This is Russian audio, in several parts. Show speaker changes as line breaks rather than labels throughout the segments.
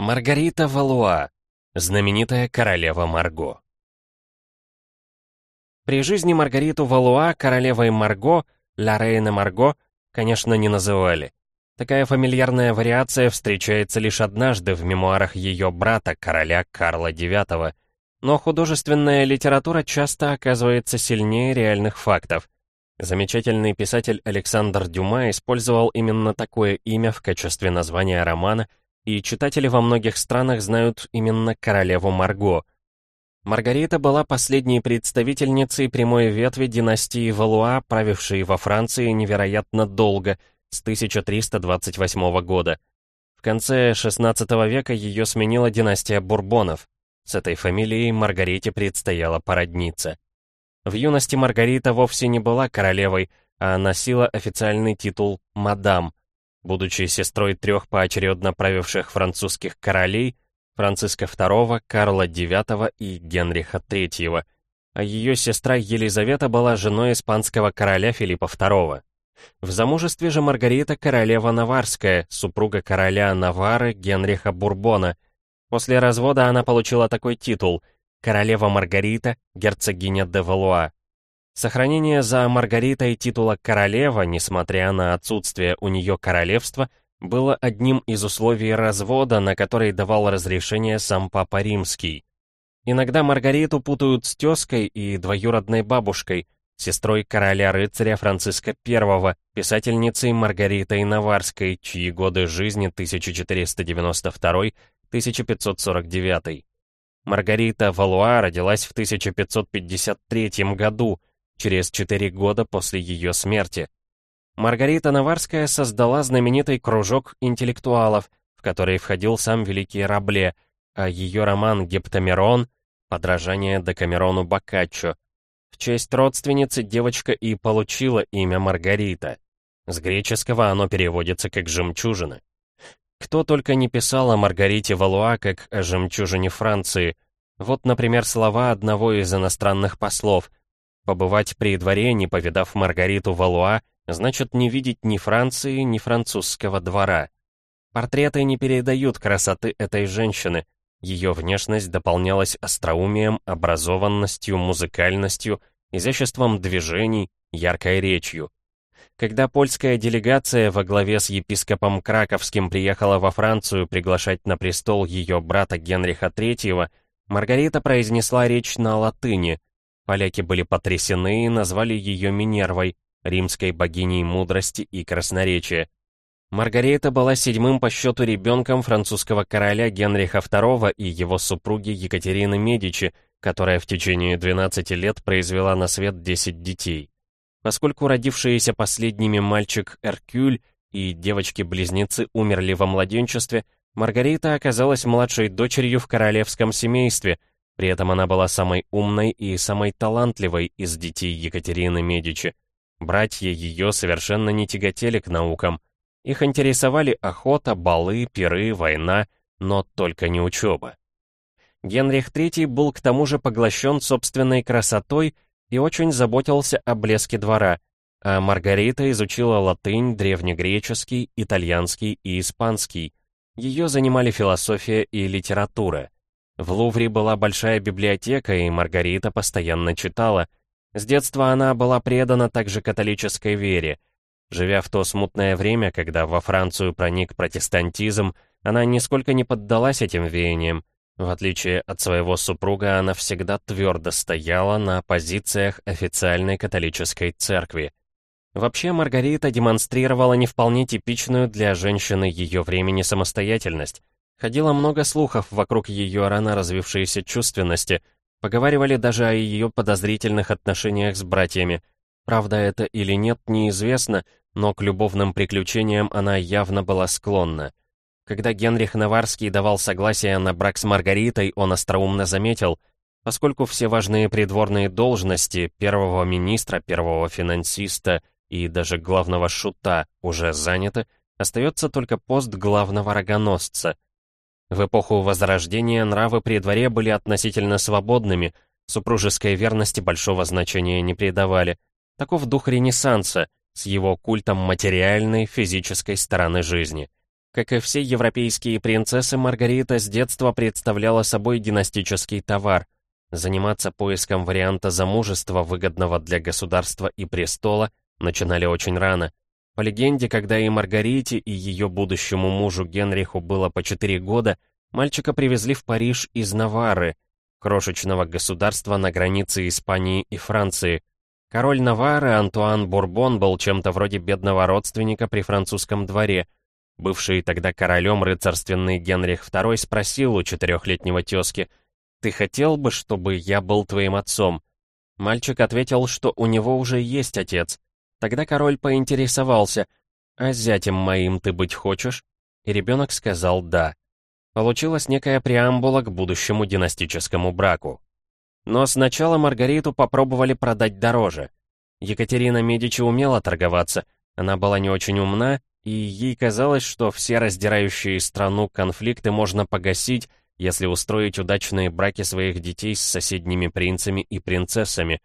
Маргарита Валуа, знаменитая королева Марго. При жизни Маргариту Валуа королевой Марго, Ла Рейна Марго, конечно, не называли. Такая фамильярная вариация встречается лишь однажды в мемуарах ее брата, короля Карла IX. Но художественная литература часто оказывается сильнее реальных фактов. Замечательный писатель Александр Дюма использовал именно такое имя в качестве названия романа — и читатели во многих странах знают именно королеву Марго. Маргарита была последней представительницей прямой ветви династии Валуа, правившей во Франции невероятно долго, с 1328 года. В конце XVI века ее сменила династия Бурбонов. С этой фамилией Маргарите предстояло породниться. В юности Маргарита вовсе не была королевой, а носила официальный титул «мадам», Будучи сестрой трех поочередно правивших французских королей, Франциска II, Карла IX и Генриха III, а ее сестра Елизавета была женой испанского короля Филиппа II. В замужестве же Маргарита королева Наварская, супруга короля Навары Генриха Бурбона. После развода она получила такой титул — королева Маргарита, герцогиня де Валуа. Сохранение за Маргаритой титула королева, несмотря на отсутствие у нее королевства, было одним из условий развода, на который давал разрешение сам Папа Римский. Иногда Маргариту путают с тезкой и двоюродной бабушкой, сестрой короля-рыцаря Франциска I, писательницей Маргаритой Наварской, чьи годы жизни 1492-1549. Маргарита Валуа родилась в 1553 году, через четыре года после ее смерти. Маргарита Наварская создала знаменитый кружок интеллектуалов, в который входил сам великий Рабле, а ее роман «Гептамерон» — подражание Декамерону Боккаччо. В честь родственницы девочка и получила имя Маргарита. С греческого оно переводится как «жемчужина». Кто только не писал о Маргарите Валуа как о жемчужине Франции. Вот, например, слова одного из иностранных послов — Побывать при дворе, не повидав Маргариту Валуа, значит не видеть ни Франции, ни французского двора. Портреты не передают красоты этой женщины. Ее внешность дополнялась остроумием, образованностью, музыкальностью, изяществом движений, яркой речью. Когда польская делегация во главе с епископом Краковским приехала во Францию приглашать на престол ее брата Генриха III, Маргарита произнесла речь на латыни — Поляки были потрясены и назвали ее Минервой, римской богиней мудрости и красноречия. Маргарита была седьмым по счету ребенком французского короля Генриха II и его супруги Екатерины Медичи, которая в течение 12 лет произвела на свет 10 детей. Поскольку родившиеся последними мальчик Эркюль и девочки-близнецы умерли во младенчестве, Маргарита оказалась младшей дочерью в королевском семействе – при этом она была самой умной и самой талантливой из детей Екатерины Медичи. Братья ее совершенно не тяготели к наукам. Их интересовали охота, балы, пиры, война, но только не учеба. Генрих III был к тому же поглощен собственной красотой и очень заботился о блеске двора, а Маргарита изучила латынь, древнегреческий, итальянский и испанский. Ее занимали философия и литература. В Лувре была большая библиотека, и Маргарита постоянно читала. С детства она была предана также католической вере. Живя в то смутное время, когда во Францию проник протестантизм, она нисколько не поддалась этим веяниям. В отличие от своего супруга, она всегда твердо стояла на позициях официальной католической церкви. Вообще, Маргарита демонстрировала не вполне типичную для женщины ее времени самостоятельность. Ходило много слухов вокруг ее рано развившейся чувственности, поговаривали даже о ее подозрительных отношениях с братьями. Правда это или нет, неизвестно, но к любовным приключениям она явно была склонна. Когда Генрих Наварский давал согласие на брак с Маргаритой, он остроумно заметил, поскольку все важные придворные должности первого министра, первого финансиста и даже главного шута уже заняты, остается только пост главного рогоносца — в эпоху Возрождения нравы при дворе были относительно свободными, супружеской верности большого значения не придавали. Таков дух Ренессанса, с его культом материальной, физической стороны жизни. Как и все европейские принцессы, Маргарита с детства представляла собой династический товар. Заниматься поиском варианта замужества, выгодного для государства и престола, начинали очень рано. По легенде, когда и Маргарите, и ее будущему мужу Генриху было по 4 года, мальчика привезли в Париж из Навары, крошечного государства на границе Испании и Франции. Король Навары Антуан Бурбон был чем-то вроде бедного родственника при французском дворе – Бывший тогда королем рыцарственный Генрих II спросил у четырехлетнего тезки, «Ты хотел бы, чтобы я был твоим отцом?» Мальчик ответил, что у него уже есть отец. Тогда король поинтересовался, «А зятем моим ты быть хочешь?» И ребенок сказал «да». Получилась некая преамбула к будущему династическому браку. Но сначала Маргариту попробовали продать дороже. Екатерина Медичи умела торговаться, она была не очень умна и ей казалось, что все раздирающие страну конфликты можно погасить, если устроить удачные браки своих детей с соседними принцами и принцессами.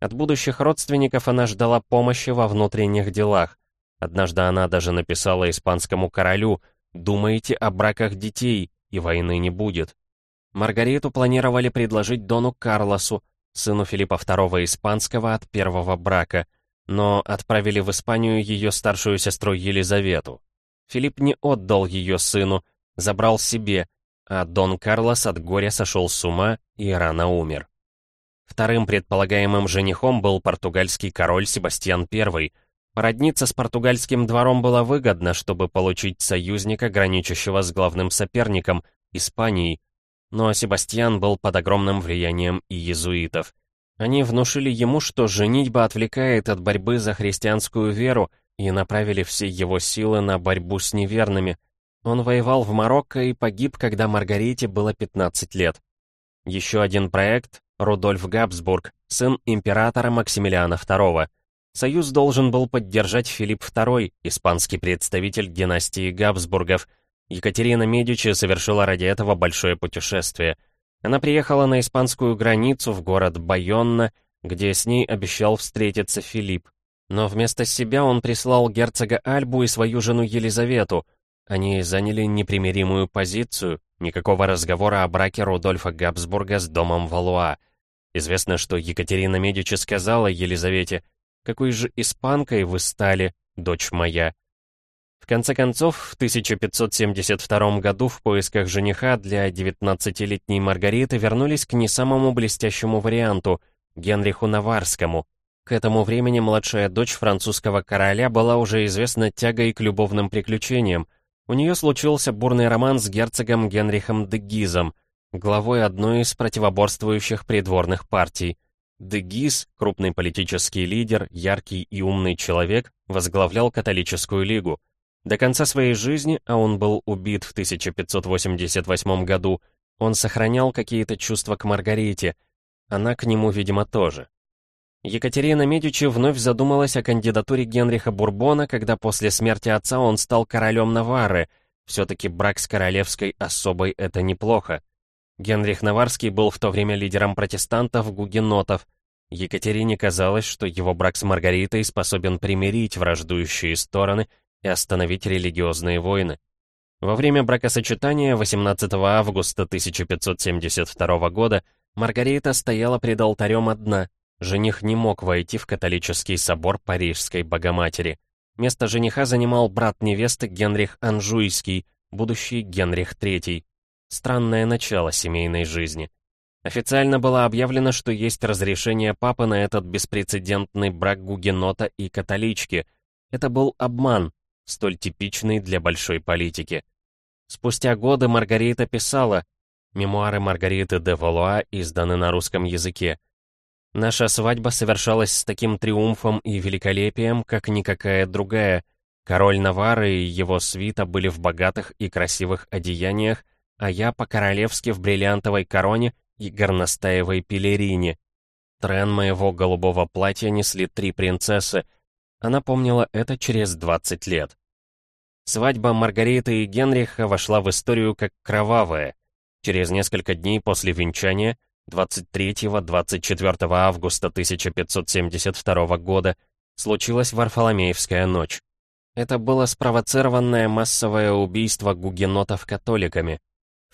От будущих родственников она ждала помощи во внутренних делах. Однажды она даже написала испанскому королю «Думаете о браках детей, и войны не будет». Маргариту планировали предложить Дону Карлосу, сыну Филиппа II Испанского от первого брака – но отправили в Испанию ее старшую сестру Елизавету. Филипп не отдал ее сыну, забрал себе, а Дон Карлос от горя сошел с ума и рано умер. Вторым предполагаемым женихом был португальский король Себастьян I. Породниться с португальским двором было выгодно, чтобы получить союзника, граничащего с главным соперником, Испанией. Но Себастьян был под огромным влиянием и езуитов. Они внушили ему, что женитьба отвлекает от борьбы за христианскую веру и направили все его силы на борьбу с неверными. Он воевал в Марокко и погиб, когда Маргарите было 15 лет. Еще один проект — Рудольф Габсбург, сын императора Максимилиана II. Союз должен был поддержать Филипп II, испанский представитель династии Габсбургов. Екатерина Медичи совершила ради этого большое путешествие — она приехала на испанскую границу в город Байонна, где с ней обещал встретиться Филипп. Но вместо себя он прислал герцога Альбу и свою жену Елизавету. Они заняли непримиримую позицию, никакого разговора о браке Рудольфа Габсбурга с домом Валуа. Известно, что Екатерина Медичи сказала Елизавете, «Какой же испанкой вы стали, дочь моя?» В конце концов, в 1572 году в поисках жениха для 19-летней Маргариты вернулись к не самому блестящему варианту — Генриху Наварскому. К этому времени младшая дочь французского короля была уже известна тягой к любовным приключениям. У нее случился бурный роман с герцогом Генрихом де Гизом, главой одной из противоборствующих придворных партий. Де Гиз, крупный политический лидер, яркий и умный человек, возглавлял католическую лигу. До конца своей жизни, а он был убит в 1588 году, он сохранял какие-то чувства к Маргарите. Она к нему, видимо, тоже. Екатерина Медичи вновь задумалась о кандидатуре Генриха Бурбона, когда после смерти отца он стал королем Наварры. Все-таки брак с королевской особой — это неплохо. Генрих Наварский был в то время лидером протестантов-гугенотов. Екатерине казалось, что его брак с Маргаритой способен примирить враждующие стороны и остановить религиозные войны. Во время бракосочетания 18 августа 1572 года Маргарита стояла пред алтарем одна. Жених не мог войти в католический собор Парижской Богоматери. Место жениха занимал брат невесты Генрих Анжуйский, будущий Генрих III. Странное начало семейной жизни. Официально было объявлено, что есть разрешение папы на этот беспрецедентный брак гугенота и католички. Это был обман, столь типичный для большой политики. Спустя годы Маргарита писала, мемуары Маргариты де Валуа изданы на русском языке. Наша свадьба совершалась с таким триумфом и великолепием, как никакая другая. Король Навары и его свита были в богатых и красивых одеяниях, а я по-королевски в бриллиантовой короне и горностаевой пелерине. Трен моего голубого платья несли три принцессы. Она помнила это через 20 лет. Свадьба Маргариты и Генриха вошла в историю как кровавая. Через несколько дней после венчания, 23-24 августа 1572 года, случилась Варфоломеевская ночь. Это было спровоцированное массовое убийство гугенотов католиками.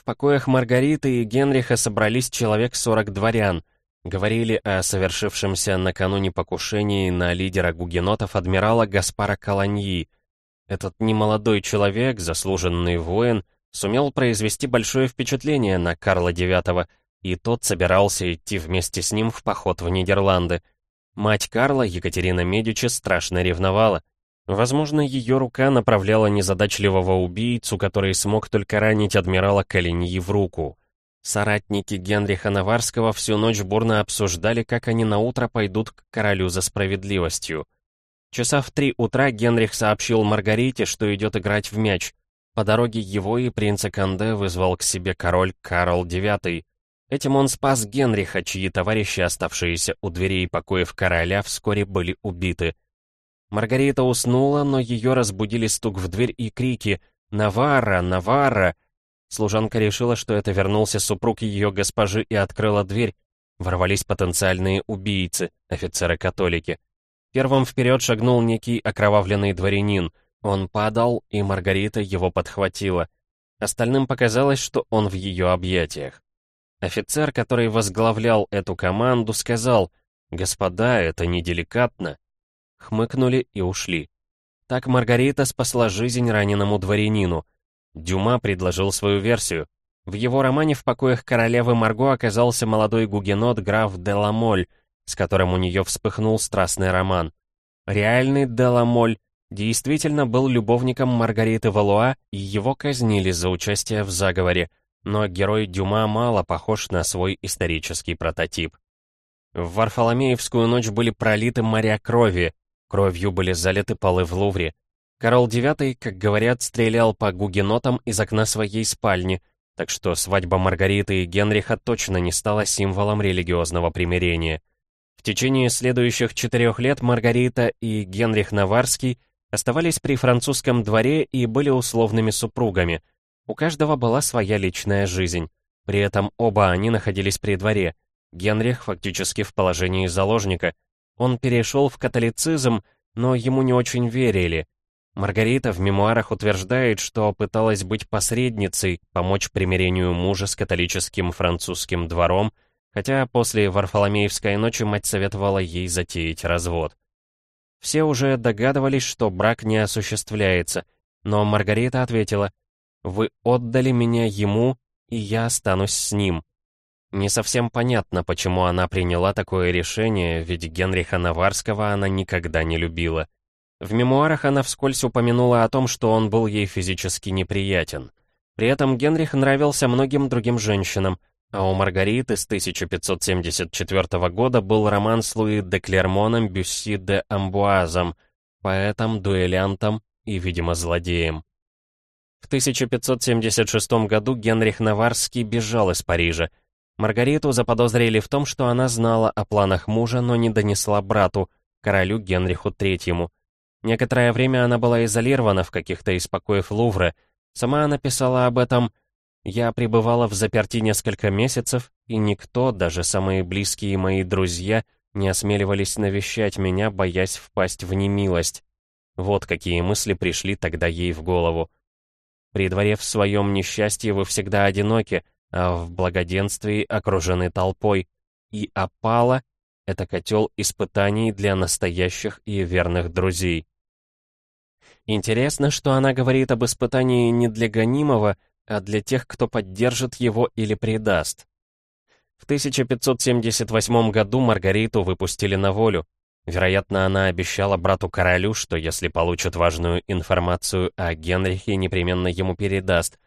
Покоях Маргариты и Генриха собрались человек 40 дворян. Говорили о совершившемся накануне покушении на лидера гугенотов адмирала Гаспара Каланьи. Этот немолодой человек, заслуженный воин, сумел произвести большое впечатление на Карла IX, и тот собирался идти вместе с ним в поход в Нидерланды. Мать Карла, Екатерина Медичи, страшно ревновала. Возможно, ее рука направляла незадачливого убийцу, который смог только ранить адмирала Калиньи в руку. Соратники Генриха Наварского всю ночь бурно обсуждали, как они наутро пойдут к королю за справедливостью. Часа в три утра Генрих сообщил Маргарите, что идет играть в мяч. По дороге его и принца Канде вызвал к себе король Карл IX. Этим он спас Генриха, чьи товарищи, оставшиеся у дверей покоев короля, вскоре были убиты. Маргарита уснула, но ее разбудили стук в дверь и крики «Наварра! Наварра!». Служанка решила, что это вернулся супруг ее госпожи и открыла дверь. Ворвались потенциальные убийцы, офицеры-католики. Первым вперед шагнул некий окровавленный дворянин. Он падал, и Маргарита его подхватила. Остальным показалось, что он в ее объятиях. Офицер, который возглавлял эту команду, сказал, «Господа, это неделикатно хмыкнули и ушли. Так Маргарита спасла жизнь раненому дворянину. Дюма предложил свою версию. В его романе «В покоях королевы Марго» оказался молодой гугенот граф Деламоль, с которым у нее вспыхнул страстный роман. Реальный Деламоль действительно был любовником Маргариты Валуа, и его казнили за участие в заговоре, но герой Дюма мало похож на свой исторический прототип. В Варфоломеевскую ночь были пролиты моря крови, Кровью были залиты полы в Лувре. Карл IX, как говорят, стрелял по гугенотам из окна своей спальни, так что свадьба Маргариты и Генриха точно не стала символом религиозного примирения. В течение следующих четырех лет Маргарита и Генрих Наварский оставались при французском дворе и были условными супругами. У каждого была своя личная жизнь. При этом оба они находились при дворе. Генрих фактически в положении заложника — он перешел в католицизм, но ему не очень верили. Маргарита в мемуарах утверждает, что пыталась быть посредницей, помочь примирению мужа с католическим французским двором, хотя после Варфоломеевской ночи мать советовала ей затеять развод. Все уже догадывались, что брак не осуществляется, но Маргарита ответила, «Вы отдали меня ему, и я останусь с ним». Не совсем понятно, почему она приняла такое решение, ведь Генриха Наварского она никогда не любила. В мемуарах она вскользь упомянула о том, что он был ей физически неприятен. При этом Генрих нравился многим другим женщинам, а у Маргариты с 1574 года был роман с Луи де Клермоном Бюсси де Амбуазом, поэтом, дуэлянтом и, видимо, злодеем. В 1576 году Генрих Наварский бежал из Парижа, Маргариту заподозрили в том, что она знала о планах мужа, но не донесла брату, королю Генриху III. Некоторое время она была изолирована в каких-то из покоев Лувра. Сама она писала об этом «Я пребывала в заперти несколько месяцев, и никто, даже самые близкие мои друзья, не осмеливались навещать меня, боясь впасть в немилость». Вот какие мысли пришли тогда ей в голову. При дворе в своем несчастье вы всегда одиноки — а в благоденствии окружены толпой, и опала — это котел испытаний для настоящих и верных друзей. Интересно, что она говорит об испытании не для гонимого, а для тех, кто поддержит его или предаст. В 1578 году Маргариту выпустили на волю. Вероятно, она обещала брату-королю, что если получит важную информацию о Генрихе, непременно ему передаст,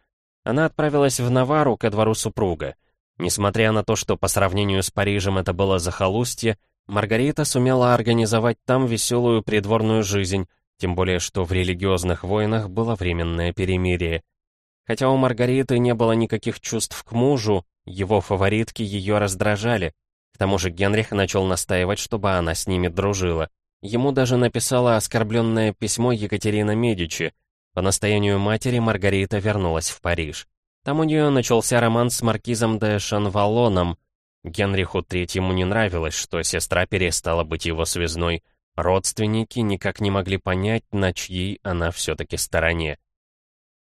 она отправилась в Навару ко двору супруга. Несмотря на то, что по сравнению с Парижем это было захолустье, Маргарита сумела организовать там веселую придворную жизнь, тем более что в религиозных войнах было временное перемирие. Хотя у Маргариты не было никаких чувств к мужу, его фаворитки ее раздражали. К тому же Генрих начал настаивать, чтобы она с ними дружила. Ему даже написала оскорбленное письмо Екатерина Медичи, по настоянию матери Маргарита вернулась в Париж. Там у нее начался роман с маркизом де Шанвалоном. Генриху Третьему не нравилось, что сестра перестала быть его связной, Родственники никак не могли понять, на чьей она все-таки стороне.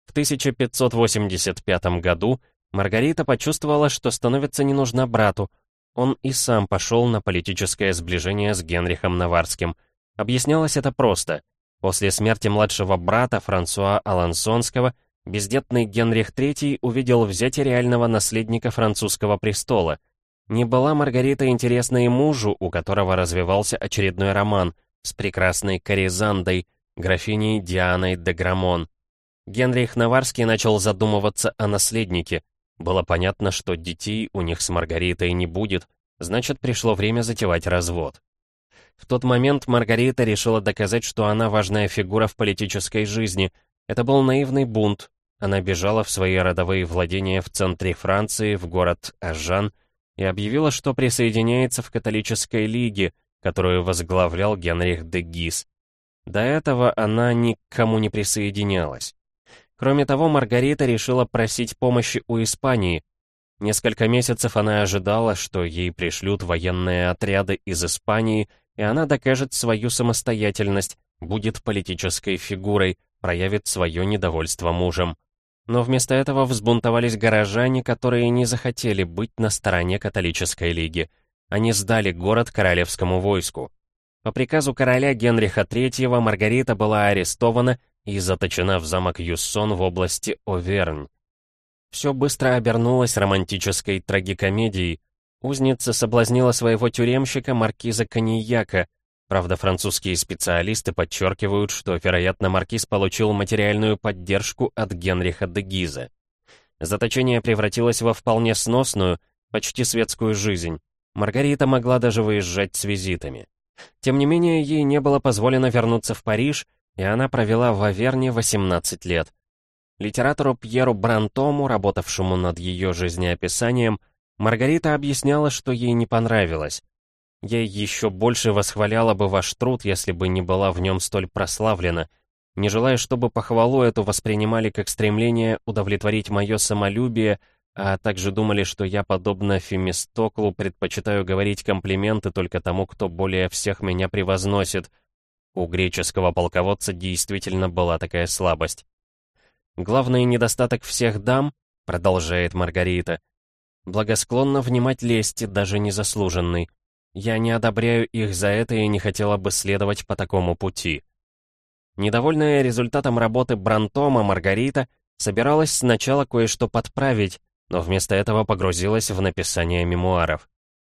В 1585 году Маргарита почувствовала, что становится не нужна брату. Он и сам пошел на политическое сближение с Генрихом Наварским. Объяснялось это просто. После смерти младшего брата Франсуа Алансонского бездетный Генрих III увидел взятие реального наследника французского престола. Не была Маргарита интересна и мужу, у которого развивался очередной роман с прекрасной Коризандой, графиней Дианой де Грамон. Генрих Наварский начал задумываться о наследнике, было понятно, что детей у них с Маргаритой не будет, значит, пришло время затевать развод. В тот момент Маргарита решила доказать, что она важная фигура в политической жизни. Это был наивный бунт. Она бежала в свои родовые владения в центре Франции, в город Ажан, и объявила, что присоединяется в католической лиге, которую возглавлял Генрих де Гис. До этого она ни к кому не присоединялась. Кроме того, Маргарита решила просить помощи у Испании. Несколько месяцев она ожидала, что ей пришлют военные отряды из Испании, и она докажет свою самостоятельность, будет политической фигурой, проявит свое недовольство мужем. Но вместо этого взбунтовались горожане, которые не захотели быть на стороне католической лиги. Они сдали город королевскому войску. По приказу короля Генриха III Маргарита была арестована и заточена в замок Юссон в области Овернь. Все быстро обернулось романтической трагикомедией. Узница соблазнила своего тюремщика маркиза Коньяка. Правда, французские специалисты подчеркивают, что, вероятно, маркиз получил материальную поддержку от Генриха де Гиза. Заточение превратилось во вполне сносную, почти светскую жизнь. Маргарита могла даже выезжать с визитами. Тем не менее, ей не было позволено вернуться в Париж, и она провела в Аверне 18 лет. Литератору Пьеру Брантому, работавшему над ее жизнеописанием, Маргарита объясняла, что ей не понравилось. Ей еще больше восхваляла бы ваш труд, если бы не была в нем столь прославлена, не желая, чтобы похвалу эту воспринимали как стремление удовлетворить мое самолюбие, а также думали, что я, подобно Фемистоклу, предпочитаю говорить комплименты только тому, кто более всех меня превозносит — у греческого полководца действительно была такая слабость. Главный недостаток всех дам, продолжает Маргарита, благосклонно внимать лести, даже незаслуженной. Я не одобряю их за это и не хотела бы следовать по такому пути. Недовольная результатом работы Брантома, Маргарита собиралась сначала кое-что подправить, но вместо этого погрузилась в написание мемуаров.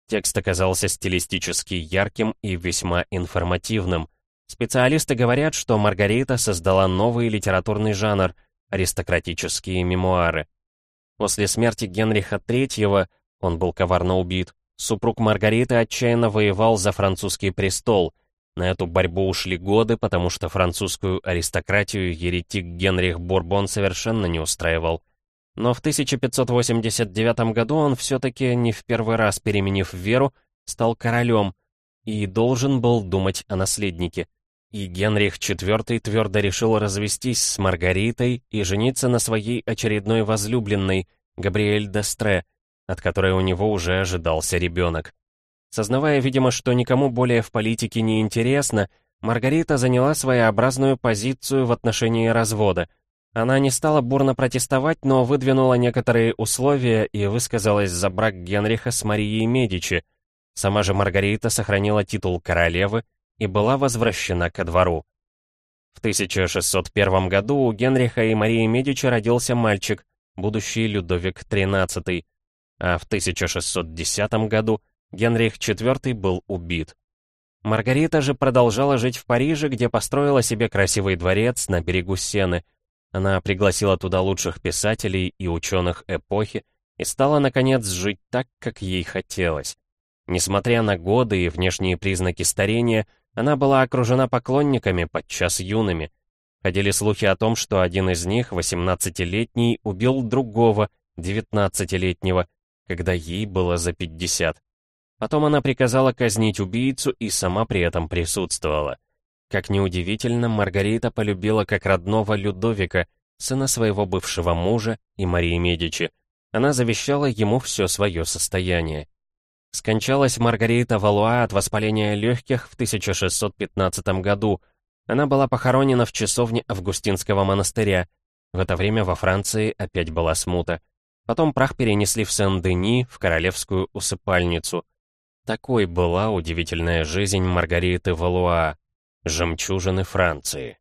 Текст оказался стилистически ярким и весьма информативным — Специалисты говорят, что Маргарита создала новый литературный жанр — аристократические мемуары. После смерти Генриха III, он был коварно убит, супруг Маргариты отчаянно воевал за французский престол. На эту борьбу ушли годы, потому что французскую аристократию еретик Генрих Бурбон совершенно не устраивал. Но в 1589 году он все-таки, не в первый раз переменив веру, стал королем и должен был думать о наследнике. И Генрих IV твердо решил развестись с Маргаритой и жениться на своей очередной возлюбленной, Габриэль Дестре, от которой у него уже ожидался ребенок. Сознавая, видимо, что никому более в политике не интересно, Маргарита заняла своеобразную позицию в отношении развода. Она не стала бурно протестовать, но выдвинула некоторые условия и высказалась за брак Генриха с Марией Медичи. Сама же Маргарита сохранила титул королевы, и была возвращена ко двору. В 1601 году у Генриха и Марии Медичи родился мальчик, будущий Людовик XIII, а в 1610 году Генрих IV был убит. Маргарита же продолжала жить в Париже, где построила себе красивый дворец на берегу Сены. Она пригласила туда лучших писателей и ученых эпохи и стала, наконец, жить так, как ей хотелось. Несмотря на годы и внешние признаки старения, она была окружена поклонниками, подчас юными. Ходили слухи о том, что один из них, 18-летний, убил другого, 19-летнего, когда ей было за 50. Потом она приказала казнить убийцу и сама при этом присутствовала. Как неудивительно, Маргарита полюбила как родного Людовика, сына своего бывшего мужа и Марии Медичи. Она завещала ему все свое состояние. Скончалась Маргарита Валуа от воспаления легких в 1615 году. Она была похоронена в часовне Августинского монастыря. В это время во Франции опять была смута. Потом прах перенесли в Сен-Дени, в королевскую усыпальницу. Такой была удивительная жизнь Маргариты Валуа, жемчужины Франции.